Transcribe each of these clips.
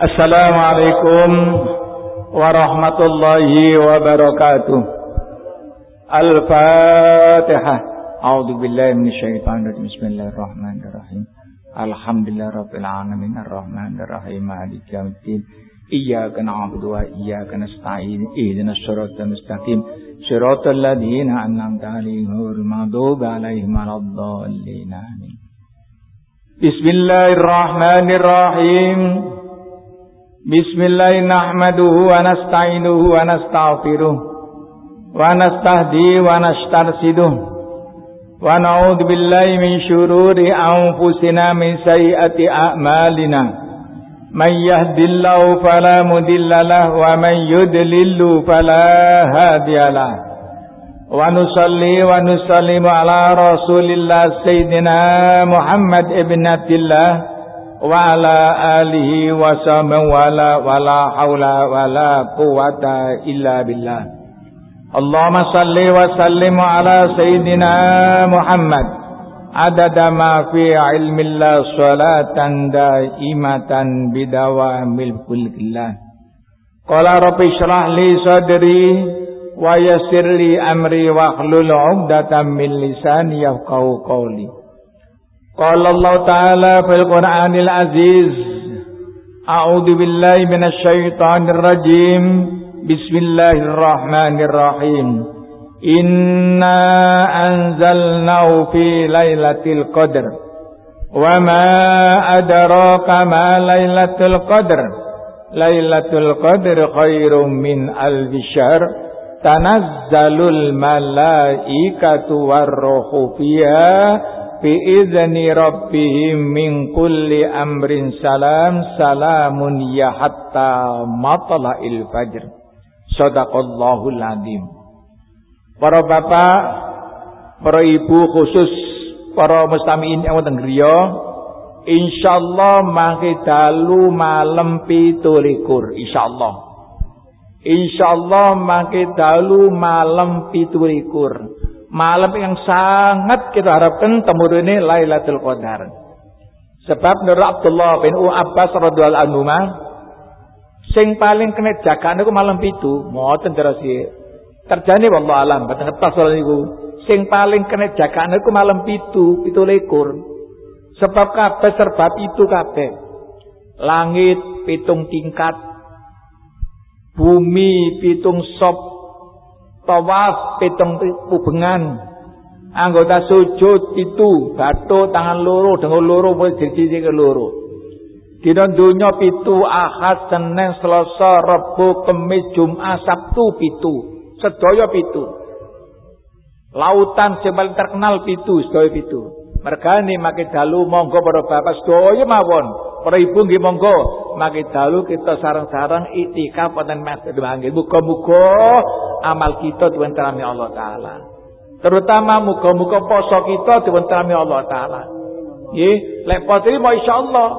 السلام عليكم ورحمة الله وبركاته. الفاتحة. أعوذ بالله من الشيطان الرجيم. بسم الله الرحمن الرحيم. الحمد لله رب العالمين. الرحمن الرحيم. مالك يوم الدين. إياك نعبد وإياك نستعين. إهدنا الصراط المستقيم. صراط الذين أنعمت عليهم غير المغضوب عليهم ولا الضالين. بسم الله الرحمن الرحيم. نحمده ونستعينه ونستغفره ونستهدي ونسترشده ونعوذ بالله من شرور أنفسنا من سيئة أعمالنا من يهد الله فلا مضل له ومن يضلل فلا هادي له ونصلي ونسلم على رسول الله سيدنا محمد ابن عبد الله وعلى آله وسلم ولا ولا حول ولا قوة إلا بالله. اللهم صل وسلم على سيدنا محمد. عدد ما في علم الله صلاة دائمة بدوام الخلق الله. قال رب اشرح لي صدري ويسر لي أمري واحلل عقدة من لساني يفقه قولي. قال الله تعالى في القرآن العزيز أعوذ بالله من الشيطان الرجيم. بسم الله الرحمن الرحيم. إنا أنزلناه في ليلة القدر. وما أدراك ما ليلة القدر. ليلة القدر خير من ألف شهر. تنزل الملائكة والروح فيها. Biizni rabbihim min kulli amrin salam salamun ya hatta matla'il fajr. Sadaqallahul azim para bapak para ibu khusus para mustamiin yang wonten griya insyaallah mangke dalu malam 17 insyaallah. Insyaallah mangke dalu malam 17 malam yang sangat kita harapkan temurune Lailatul Qadar. Sebab menurut Abdullah bin U Abbas radhiyallahu anhu sing paling kena jagaan iku malam pitu, mboten terasi. Terjane wallahu alam, boten ngetos niku. Sing paling kena jagaan iku malam pitu, pitu lekur. Sebab kabeh serba pitu kabeh. Langit pitung tingkat, bumi pitung sop tawaf pitung pubengan. Anggota sujud itu batu tangan loro dengan loro boleh jadi ke loro. Dina dunya pitu Ahad Senin Selasa Rabu Kamis Jumat Sabtu pitu. Sedaya pitu. Lautan paling terkenal pitu sedaya pitu. Mergane makin dalu monggo para bapak sedaya mawon para ibu nggih monggo. Makin dalu kita sarang-sarang itikaf wonten masjid mangke muga-muga amal kita diwentarami Allah taala. Terutama muga-muga poso kita diwentarami Allah taala. Nggih lek poso mau insyaallah.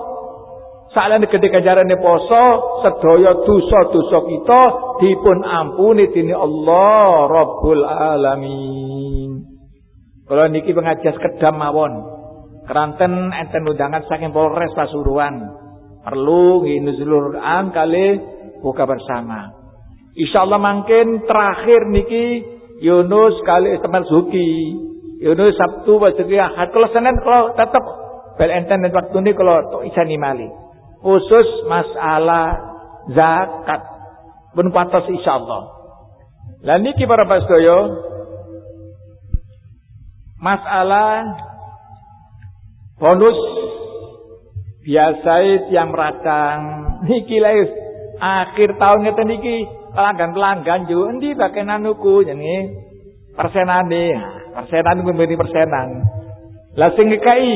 Salane gede ganjarane poso, sedaya dosa-dosa kita dipun ampuni dening Allah Rabbul Alamin. Kalau niki pengajian sekedam mawon. Keranten enten undangan saking Polres Pasuruan. Perlu nginuzulur Quran kali buka bersama. Insyaallah mungkin terakhir niki Yunus kali teman Zuki. Yunus Sabtu Wajib Ahad. Kalau Senin kalau tetap bel enten waktu ini kalau isa mali. Khusus masalah zakat. Pun patos insyaallah. Lah niki para pasdoyo masalah bonus. Biasa yang meracang niki lais akhir tahun ngeten niki pelanggan-pelanggan juga endi pakai nanuku jadi persenan deh persenan memberi persenan. Lah sing ngkai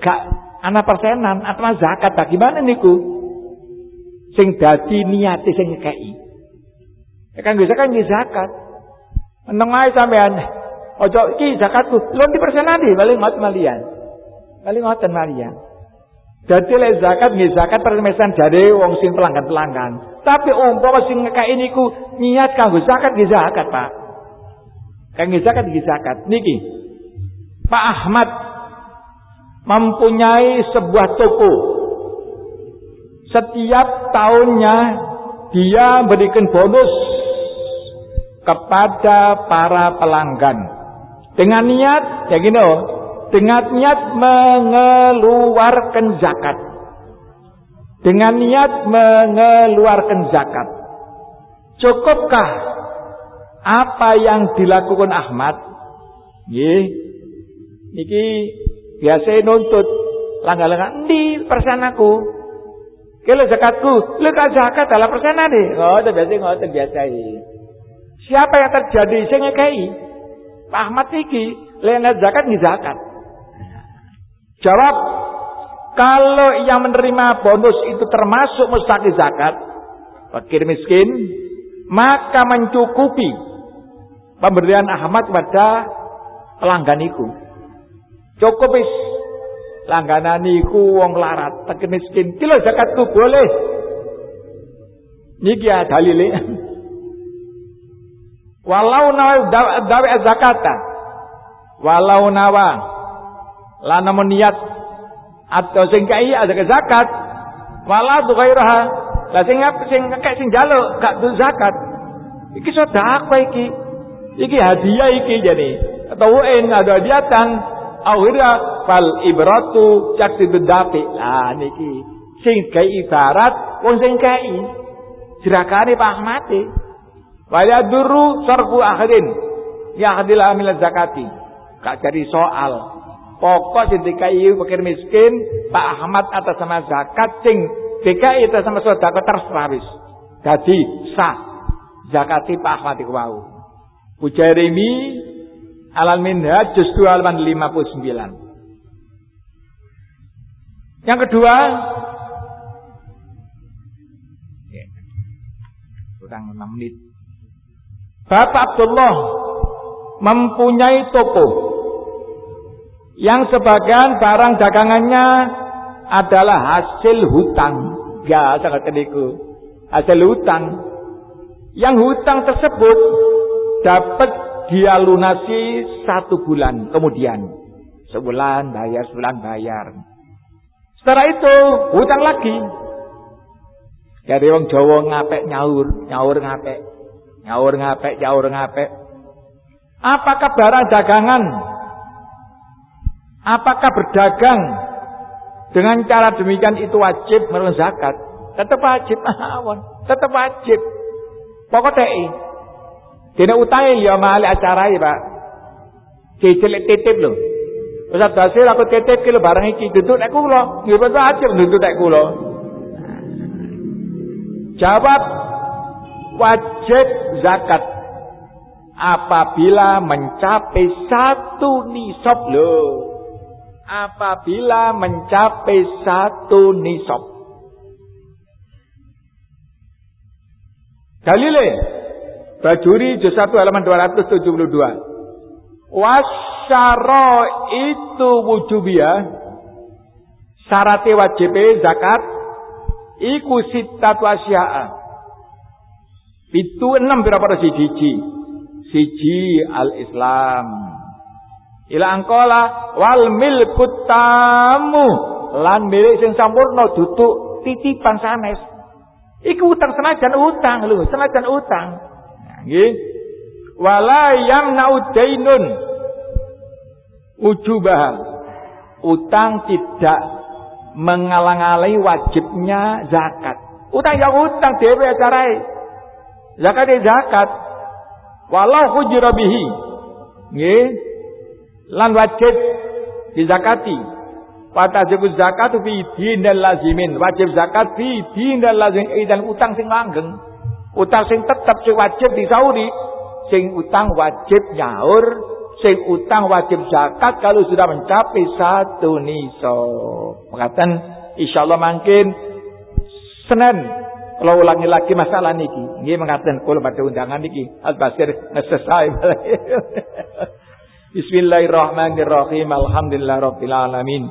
gak anak persenan atau zakat tak gimana niku? Sing dadi niate sing ngkai ya kan bisa kan zakat. Meneng ae sampean. Ojo iki zakatku. Lho di persenani paling ngot malian. Paling ngoten malian. Jadi lek zakat nggih zakat permesan jare wong sing pelanggan-pelanggan. Tapi umpama sing ngekaki niku niat kanggo zakat nggih zakat, Pak. Kanggo zakat nggih zakat. Niki. Pak Ahmad mempunyai sebuah toko setiap tahunnya dia berikan bonus kepada para pelanggan dengan niat ya gini oh, dengan niat mengeluarkan zakat. Dengan niat mengeluarkan zakat. Cukupkah apa yang dilakukan Ahmad? Nggih niki biasa nuntut. Langgar-langgar di persen aku? Zakatku, lu kan zakat dalam persenan deh. Oh, itu biasa ngoten biasa Siapa yang terjadi? Sing ngekei? Pak Ahmad iki lena zakat nih zakat. Jawab, kalau yang menerima bonus itu termasuk mustaqil zakat, fakir miskin, maka mencukupi pemberian Ahmad kepada pelangganiku. Cukup is langganan iku wong larat, tekan miskin. Kilo zakatku boleh. Niki ya dalile. Walau nawa dawe zakata. Walau nawa lana niat atau sing kai ada ke zakat. Walau tu gairaha. Lah sing sing kakek sing jaluk gak tu zakat. Iki sedekah iki. Iki hadiah iki jadi. Atau en ada hadiatan Akhirnya fal ibratu caksi bedapi. Lah niki sing kai ibarat wong sing kai jerakane Pak Ahmad. Wa duru sarfu akhidin ya hadil amil zakati. Kak jadi soal. Pokok sing dikai fakir miskin Pak Ahmad atas sama zakat sing dikai atas sama sedekah terserah wis. Dadi sah zakati Pak Ahmad iku wau. Pujarimi Alal Minhaj juz 2 halaman 59. Yang kedua, ya, kurang 6 menit. Bapak Abdullah mempunyai toko yang sebagian barang dagangannya adalah hasil hutang. Ya, sangat kediku. Hasil hutang. Yang hutang tersebut dapat dia lunasi satu bulan kemudian. Sebulan bayar, sebulan bayar. Setelah itu hutang lagi. Jadi wong Jawa ngapek nyaur, nyaur ngapek. Nyaur ngapek, nyaur ngapek. Apakah barang dagangan? Apakah berdagang dengan cara demikian itu wajib menurut zakat? Tetap wajib, tetap wajib. Pokoknya Dene utange ya male acarai, Pak. Cicil titip lho. Ustaz Basir aku titip ki lho barang iki duduk nek kula. Nggih aja duduk nek kula. Jawab wajib zakat apabila mencapai satu nisab lho. Apabila mencapai satu nisab. Dalile Bajuri juz 1 halaman 272. Wasyara itu wujubiyah syarat wajib zakat iku sitatu asya'a. Itu enam berapa siji? Siji al-Islam. Ila angkola wal milkut tamu lan milik sing sampurna duduk titipan sanes. Iku utang senajan utang lho, senajan utang. Nggih. Wala yamna'u dainun ujubah. Utang tidak mengalang-alai wajibnya zakat. Utang yang utang dhewe acarai. Zakat ya zakat. Walau hujra bihi. Nggih. Lan wajib dizakati. Zakat fi dinil lazimin. Wajib zakat fi dinil lazim dan utang sing langgeng. Utang sing tetap sing wajib disauri, sing utang wajib nyaur, sing utang wajib zakat kalau sudah mencapai satu niso. Mengatakan insyaallah mungkin Senin kalau ulangi lagi masalah niki. Nggih mengatakan kalau pada undangan niki Al Basir selesai. Bismillahirrahmanirrahim. Alhamdulillah rabbil alamin.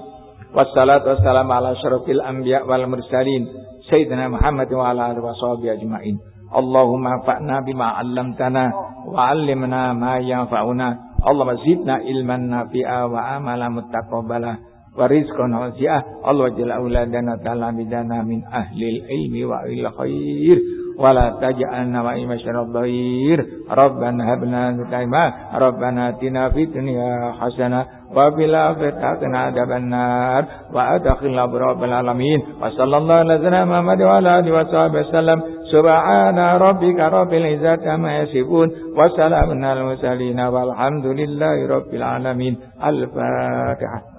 Wassalatu wassalamu ala asyrafil anbiya wal mursalin. Sayyidina Muhammad wa ala alihi washabihi ajmain. اللهم انفعنا بما علمتنا وعلمنا ما ينفعنا اللهم زدنا علما نافعا وعملا متقبلا ورزقا واسعا الله وجل أولادنا تلامذنا من أهل العلم وإلى الخير ولا تجعلنا وإما شر الضير. ربنا هب لنا نعمة ربنا آتنا في الدنيا حسنة وفي الآخرة حسنة عذاب النار. وأدخلنا برب العالمين. وصلى الله على سيدنا محمد وعلى آله وصحبه وسلم. سبحان ربك رب العزة عما يصفون. وسلام على المرسلين والحمد لله رب العالمين. الفاتحة.